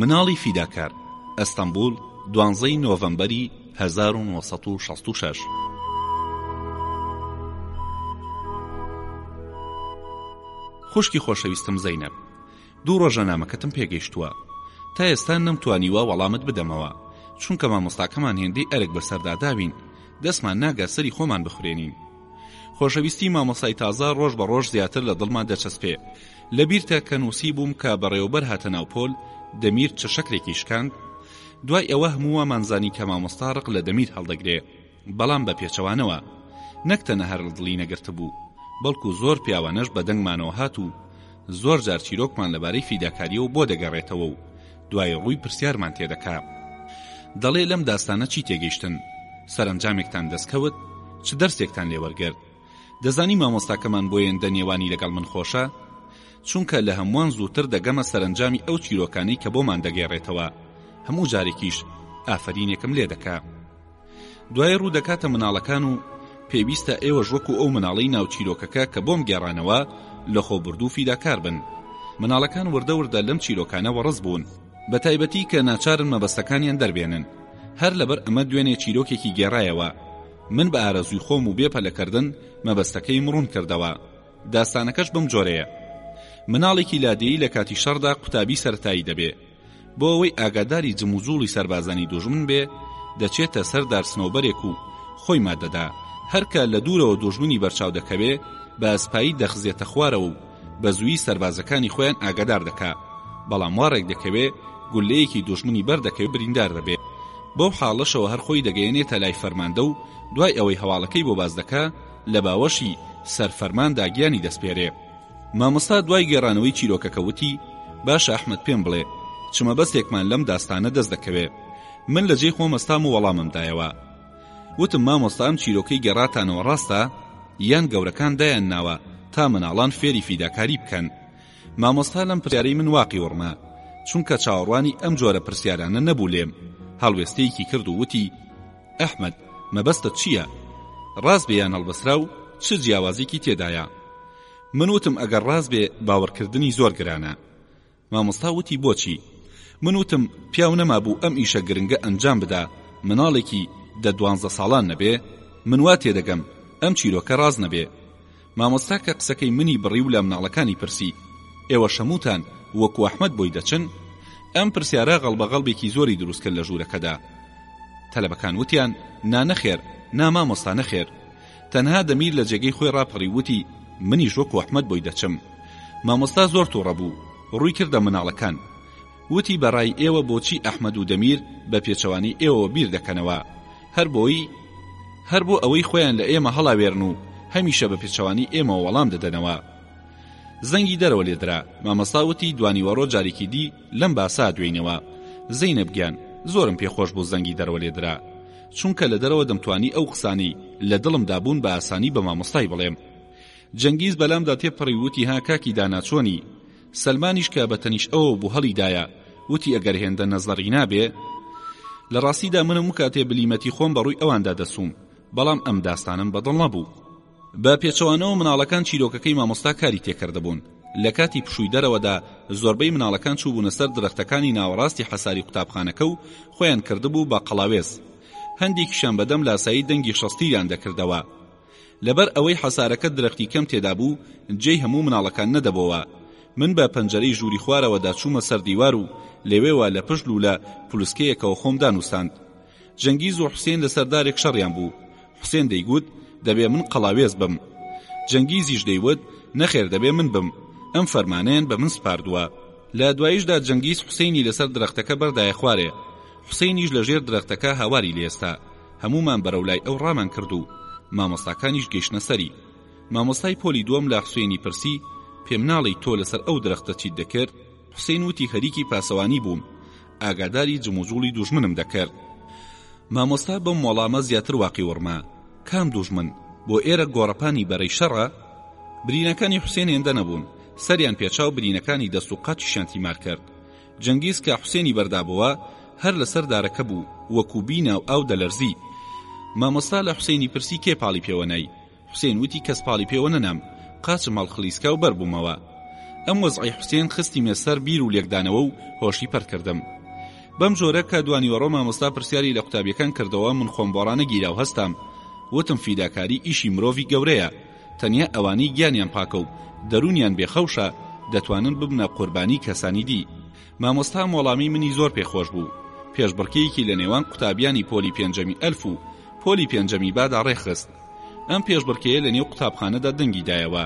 مناڵی فیداکار، ئەستەمبول، دوانزەی نۆڤەمبەری 1966. خوشکی خۆشەویستم زەینەب دوو ڕۆژە نامەکەتم پێگەیشتووە تا ئێستا نەمتوانیوە وەڵامت بدەمەوە چونکە مامۆستاکەمان هێندەی ئەرک بەسەردا داوین دەستمان ناگا سەری خۆمان بخورێنین خۆشەویستی مامۆسای تازە ڕۆژ بە ڕۆژ زیاتر لە دڵمان دەچەسپێ لە بیرتە کە نووسی بووم کە بەڕێوەبەر هاتە ناو پۆل دەمیر چ شەکرێکی شکاند دوای ئەوە هەمووامانزانی کە مامۆستا ڕق لە دەمیر هەڵدەگرێ بەڵام بە پێچەوانەوە نەک تەنەها رق دڵی نەگرتبوو، بەڵکو زۆر پیاوانەش بە دەنگمانەوە هات و زۆر جار چیرۆکمان لە بارەی فیداکارییەوە بۆ دەگەڕێتەوە و دوای رووی پرسیارمان تێ دەکا. دەڵێ لەم داستانە چی تێگەیشتن؟ سەرەنجامێکتان دەست کەوت؟ چ دەرسێکتان لێ وەرگرت؟ دەزانی مامۆستاکەمان بۆ یەندە نێوانی لەگەڵ من خۆشە؟ چونکە لە هەمووان زووتر دەگەمە سەرەنجامی ئەو چیرۆکانەی کە بۆمان دەگێڕێتەوە، هەموو جارێکیش ئافەرینێکم لێ دەکا. دوای ڕوو دەکاتە مناڵەکان و پێویستە ئێوەش وەکو ئەو مناڵی ناوچیرۆکەکە کە بۆم گێڕانەوە لە خۆبردوو فیداکار بن مناڵەکان وردە وردە لەم چیرۆکانە وەڕز بوون بە تایبەتی کە ناچارن مەبەستەکانیان دەربێنن هەر لەبەر ئەمە دوێنێ چیرۆکێکی گێڕایەوە من بە ئارەزوی خۆم و بێپەلەکردن مەبەستەکەی مڕون کردەوە داستانەکەش بم جۆرەیە مناڵێکی لادێی لە کاتی شەڕدا قوتابی سەرتایی دەبێ بۆ ئەوەی ئاگاداری جموجوڵی سەربازانی دوژمن بێ دەچێتە سەر دارسنەوبەرێک و خۆی مادەدا هەرکە لە دوورەوە دوژمنی بەرچاو دەکەوێ بە ئەسپایی دەخزێتە خوارەوە و بە زووی سەربازەکانی خۆیان ئاگادار دەکا بەڵام واڕێک دەکەوێ گولەیەکی دوژمنی بەردەکەوێ بریندار دەبێ بەو حاڵەشەوە هەر خۆی دەگەیەنێتە لای فەرماندە و دوای ئەوەی هەواڵەکەی بۆ باز دەکا لە باوەشی سەر فەرماندا گیانی دەسپێرێ مامۆستا دوای گێڕانەوەی چیرۆکەکە وتی باشە ئەحمد پێم بڵێ چ مەبەستێکمان لەم داستانە دەست دەکەوێ من لە جێی خۆم هەستام و وەڵامم دایەوە وتم مامۆستا ئەم چیرۆکەی گەڕاتانەوە ڕاستە یان گەورەکان دایان ناوە تا مناڵان فێری فیداکاری بکەن مامۆستا لەم پرسیارەی من واقی وڕمە چونکە چاوەڕوانی ئەم جۆرە پرسیارانە نەبوو لێم هەڵوێستەیەکی کرد و وتی ئەحمەد، مەبەستت چییە؟ ڕاست بێ یان هەڵبەسراو چ جیاوازیکی تێدایە؟ من وتم ئەگەر ڕاست بێ باوەڕکردنی زۆر گرانە. مامۆستا وتی بۆچی؟ من وتم پیاو نەمابوو ئەم ئیشە گرنگە ئەنجام بدا مناڵێکی دە دوانزە ساڵان نەبێ؟ من وا تێدەگەم ئەم چیرۆکە ڕاست نەبێ. مامۆستا کە قسەکەی منی بڕی و لە مناڵەکانی پرسی، ئێوەش هەمووتان وەکو ئەحمەد بۆی دەچن؟ ئەم پرسیارە غەڵبەغەڵبێکی زۆری دروست کرد لە ژوورەکەدا. تەلەبەکان وتیان، نا نەخێر، نا مامۆستا نەخێر. تەنها دەمیر لە جێگەی خۆی ڕاپەڕی و وتی، منیش وەکو ئەحمەد بۆی دەچم. مامۆستا زۆر توڕە بوو، ڕووی کردە مناڵەکان. وتی بە ڕای ئێوە بۆچی ئەحمەد و دەمیر بە پێچەوانەی ئێوەوە بیر دەکەنەوە هەر بۆی هەر بۆ ئەوەی خۆیان لە ئێمە هەڵاوێرن و هەمیشە بە پێچەوانەی ئێمەوە وەڵام دەدەنەوە زەنگی دەرەوە لێدرا مامەستا وتی دوانیوەڕۆ جارێکی دی لەم باسا دوێینەوە زەینەب گیان زۆرم پێخۆش بۆ زەنگی دەرەوە لێدرا چونکە لە دەرەوە دەمتوانی ئەو قسانەی لە دڵم دابوون بە ئاسانی بە مامۆستای بڵێم جەنگیز بەلامدا تێپەڕی وتی ها کاکی داناچۆنی سەلمانیش کە بە تەنیشت ئەوە بوو هەڵی دایە وتی ئەگەر هێندە نەزەڕی نابێ لە ڕاستیدا منم وکاتێ بلیمەتی خۆم بەڕووی ئەواندا دەسووم بەڵام ئەم داستانم بەدڵ نەبوو بە پێچەوانەوە مناڵەکان چیرۆکەکەی مامۆستا کاری تێکردبوون لە کاتی پشووی دەرەوەدا زۆربەی مناڵەکان چووبوونە سەر درەختەکانی ناوەڕاستی حەساری قوتابخانەکە و خۆیان کردبوو بە قەڵاوێز هەندێکیشان بەدەم لاسایی دەنگی شەستیریان دەکردەوە لەبەر ئەوەی حەسارەکە درەختی کەم تێدا بوو جێی هەموو مناڵەکان نەدەبۆوە من بە پەنجەرەی ژووری خوارەوە دا چوومە سەر دیوار و لەوێوە لە پشت لوولە پولسکەیەکەوە خۆم دانووستاند جەنگیز و حوسێن لەسەر دارێک شەڕیان بوو حوسێن دەیگوت دەبێ من قەڵاوێز بم جەنگیزیش دەیوت نەخێر دەبێ من بم ئەم فەرمانەیان بە من سپاردووە لە دواییشدا جەنگیز حوسێنی لەسەر درەختەکە بەردایە خوارێ حوسەینیش لە ژێر درەختەکە هاواری لێستا هەموومان بەرەو لای ئەو ڕامان کرد و مامۆستاکانیش گەیشتنە سەری مامۆستای پۆلی دووەم لە حوسەینی پرسی پێم ناڵێی تۆ لەسەر ئەو درەختە چیت دەکرد حوسەین وتی خەریکی پاسەوانی بووم ئاگاداری جموجوڵی دوژمنم دەکرد مامۆستا بەم وەڵامە زیاتر واقی وڕما کام دوژمن بۆ ئێرە گۆڕەپانی بەرەی شەڕە برینەکانی حوسێن هێندە نەبوون سەریان پێچاو برینەکانی دەست و قاچیشان تیمار کرد جەنگیز کە حوسێنی بەردابۆوە هەر لەسەر دارەکە بوو وەکو بینا و ئاو دەلەرزی مامۆستا لە حوسێنی پرسی کێ پاڵی پێوە نای حوسێن وتی کەس پاڵی پێوە نەنام قاچم هەڵخلیسکا و بەربوومەوە ئەم وەزعی حوسێن خستیمە سەر بیر و لێکدانەوە و هۆشی پەرکردم بەم جۆرە کە دوانیوەڕۆ مامۆستا پرسیاری لە قوتابیەکان کردەوە من خۆم بۆڕانەگیرا و هەستام وتم فیداکاری ئیشی مرۆڤی گەورەیە تەنیا ئەوانەی گیانیان پاکە و دەروونیان بێ خەوشە دەتوانن ببنە قوربانی کەسانی دی مامۆستا مۆڵامی منی زۆر پێ خۆش بوو پێشبڕکێیەکی لە نێوان قوتابیانی پۆلی پێنجەمی ئەلف و پۆلی پێنجەمی بادا ڕێخست ئەم پێشبڕکێیە لە نێو قوتابخانەدا دەنگی دایەوە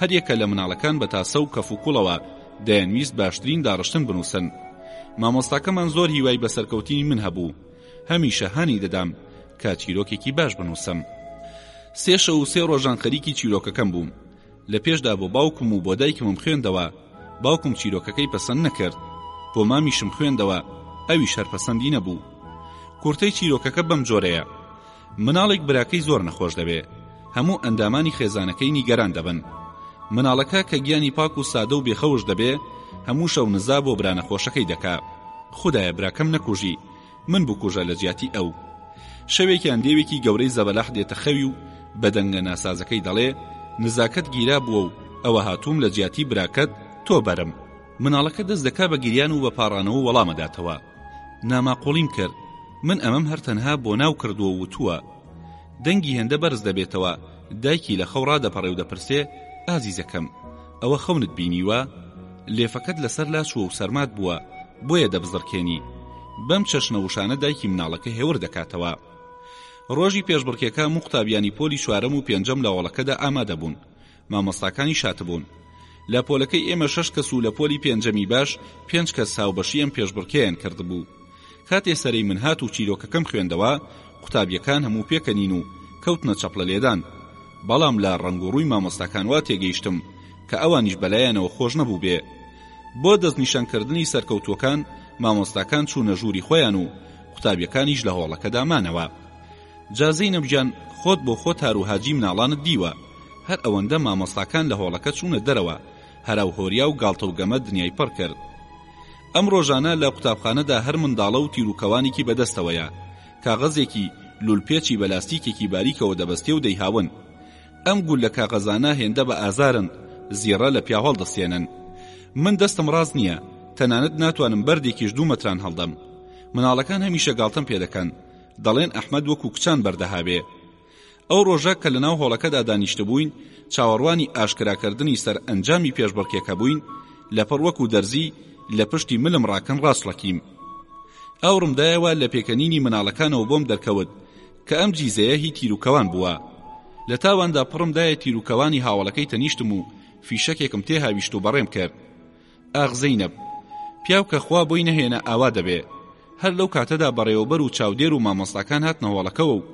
هەر یەکە لە مناڵەکان بە تاسە و کەف و کوڵەوە دەیانویست باشترین داڕشتن بنووسن مامۆستاکەمان زۆر هیوای بە سەرکەوتنی من هەبوو هەمیشە هانی دەدام کە چیرۆکێکی باش بنووسم سێ شەو و سێ ڕۆژان خەریکی چیرۆکەکەم بووم لە پێشدا بۆ باوکم و بۆ دایکمم خوێندەوە باوکم چیرۆکەکەی پەسەند نەکرد بۆ مامیشم خوێندەوە ئەویش هەر پەسەندی نەبوو کورتەی چیرۆکەکە بەم جۆرەیە مناڵێک براکەی زۆر نەخۆش دەوێ هەموو ئەندامانی خێزانەکەی نیگەران دەبن مناڵەکە کە گیانی پاک و سادە و بێخەوش دەبێ هەموو شەو نزا بۆ برا نەخۆشەکەی دەکا خدایە براکەم نەکوژی من بکوژە لە جیاتی ئەو شەوێکیان دێوێکی گەورەی زەبەلاح دێتە خەوی و بەدەنگە ناسازەکەی دەڵێ نزاکەت گیرا بووە و ئەوە هاتووم لە جیاتی براکەت تۆ بەرم مناڵەکە دەست دەکا بە گریان و بە پاڕانەوە وەڵامەداتەوە ناماقوڵیم کرد من ئەمەم هەر تەنها بۆ ناو کردووە وتووە دەنگی هێندە بەرز دەبێتەوە دایکی لە خەوڕا دەپەڕێ و دەپرسێ ئازیزەکەم ئەوە خەونت بینیوە لێفەکەت لەسەر لاچوە و سەرمات بووە بۆیە دەبزڕکێنی بەم چەشنە وشانە دایکی مناڵەکە هێور دەکاتەوە ڕۆژی پێشبڕکێکە مختابیانی پۆلی چوارەم و پێنجەم لە هۆڵەکەدا ئامادەبوون مامۆستاکانی شاتبوون. لە پۆلەکەی ئێمە شەش کەس و لە پۆلی پێنجەمی باش پێنج کەس هاوبەشی ئەم پێشبڕکێیان کردبوو. کاتێ سەرەی من هات و چیرۆکەکەم خوێندەوە، قوتابییەکان هەموو پێکەنین و کەوتنە چەپڵە لێدان. بەڵام لە ڕەنگ و ڕووی مامۆستاکان وا تێگەیشتم کە ئەوانیش بەلایانەوە خۆش نەبووبێ. بۆ دەستنیشانکردنی سەرکەوتووەکان، مامۆستاکان چوونە ژووری خۆیان و قوتابییەکانیش لە هۆڵەکەدا مانەوە. جا زەینەب گیان خۆت بۆ خۆ تار و هاجی مناڵانت دیوە هەر ئەوەندە مامۆستاکان لە هۆڵەکە چوونە دەرەوە هەرا و هۆریا و گاڵتە و گەمە دنیای پڕ کرد ئەم ڕۆژانە لە قوتابخانەدا هەر منداڵە و تیروکەوانێکی بەدەستەوەیە کاغەزێکی لول پێچی بە لاستیکێکی باریکەوە دەبەستێ و دەیهاون ئەم گوللە کاغەزانە هێندە بە ئازارن زیڕە لە پیاو هەڵدەستێنن من دەستم ڕاست نییە تەنانەت ناتوانم بەردێکیش دوو مەتران هەڵدەم مناڵەکان هەمیشە گاڵتەم پێ دەکەن دەڵێن ئەحمەد وەکو کچان بەردەهاوێ. ئەو ڕۆژە کە لەناو هۆڵەکەدا دانیشتبووین، چاوەڕوانی ئاشکراکردنی سەرئەنجامی پێشبڕکێکە بووین، لەپڕ وەکو دەرزی لە پشتی ملم ڕاکن ڕاسڵەکیم. ئاوڕم دایەوە لە پێکەنینی مناڵەکانەوە بۆم دەرکەوت کە ئەم جیزەیە هی تیروکەوان بووە. لە تاواندا پڕم دایە تیروکەوانی هاوەڵەکەی تەنیشتم و فیشەکێکم تێ هاویشت و بەڕێم کرد. ئاخ زەینەب پیاو کە خوا بۆی نەهێنا ئاوا دەبێ هەر لەو کاتەدا بەڕێوەبەر و چاودێر و مامۆستاکان هاتنە هۆڵەکەوە و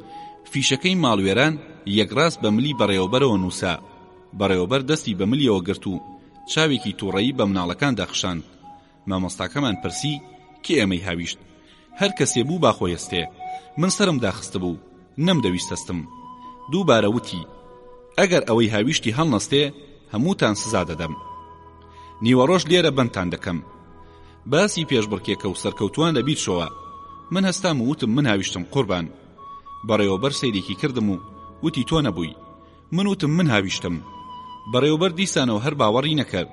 فیشەکەی ماڵوێران یەکڕاست بە ملی بەڕێوەبەرەوە نووسا بەڕێوەبەر دەستی بە ملیەوە گرت و چاوێکی تووڕەیی بە مناڵەکاندا خشاند مامۆستاکەمان پرسی کێ ئێمەی هاویشت هەر کەسێ بوو با خۆی ئەستێ. من سەرم داخستبوو، نەمدەویست ئەستم. دووبارە وتی، ئەگەر ئەوەی هاویشتی هەڵنەستێ، هەمووتان سزا دەدەم. نیوەڕۆش لێرە بەندتان دەکەم. باسی پێشبڕکێکە و سەرکەوتووان لە بیر شۆوە. من هەستام و وتم من هاویشتم قوربان. بەڕێوەبەر سەیرێکی کردم و وتی تۆ نەبووی. من وتم من هاویشتم بەڕێوبەر دیسانەوە هەر باوەڕی نەکرد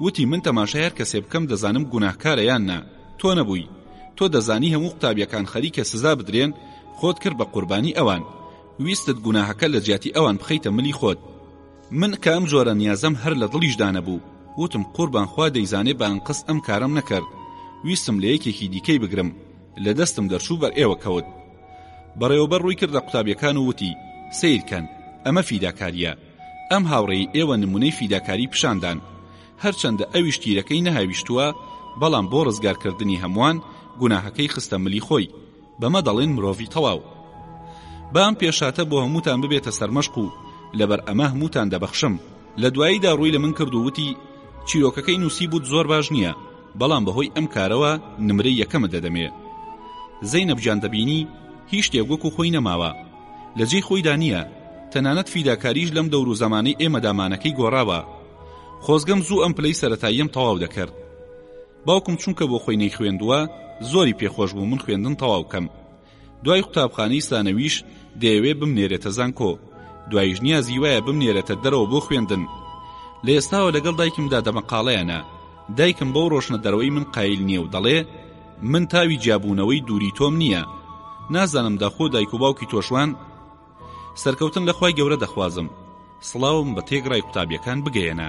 وتی من تەماشای هەر کەسێ بکەم دەزانم گوناهکارە یان نا تۆ نەبووی تۆ دەزانی هەموو قوتابیەکان خەریکە سزا بدرێن خۆت کرد بە قوربانی ئەوان ویستت گوناهەکە لە جیاتی ئەوان بخەیتە ملی خۆت من کە ئەم جۆرە نیازەم هەر لە دڵیشدا نەبوو وتم قوربان خوا دەیزانێ بە ئەنقەست ئەم کارەم نەکرد ویستم لە یەکێکی دیکەی بگرم لە دەستم دەرچوو بەر ئێوە کەوت بەڕێوەبەر ڕووی کردە قوتابیەکان و وتی سەیرکەن ئەمە فیداکاریە ئەم هاوڕێی ئێوە نمونەی فیداکاری پیشاندان هەرچەندە ئەویش تیرەکەی نەهاویشتووە بەڵام بۆ ڕزگارکردنی هەمووان گوناهەکەی خستە ملی خۆی بەمە دەڵێن مرۆڤی تەواو بام پێشاتە بۆ هەمووتان ببێتە سەرمەشق و لەبەر ئەمە هەمووتان دەبەخشم لە دواییدا ڕووی لە من کرد و وتی چیرۆکەکەی نووسی بوت زۆر باش نییە بەڵام بەهۆی ئەم کارەوە نمرەی یەکەمت دەدەمێ زەینەب جان دەبینی هیچ شتێک وەکو خۆی نەماوە لە جێی خۆیدا نییە تەنانەت فیداکاریش لەم دەور و زمانی ئێمەدامانەکەی گۆڕاوە خۆزگەم زوو ئەم پلەی سەتاییەم تەواو دەکرد باوکم چونکە بۆ خۆی نەی خوێندووە زۆری پێخۆش بوو من خوێندن تەواو کەم دوای قوتابخانەی سانەویش دەیەوێ بمنێرێتە زانکۆ دوایش نیازی وایە بمنێرێتە دەرەوە بۆ خوێندن لە ئێستاوە لەگەڵ دایکمدا دەمەقاڵەیانە دایکم بەو ڕۆشنە دەرەوەی من قایل نییە و دەڵێ من تاوی جیابوونەوەی دووری تۆم نییە نازانم داخۆ دایک و باوکی تۆشوان سەرکەوتن لەخوای گەورە دەخوازم سڵاوم بە تێگڕای قوتابیەکان بگەیەنە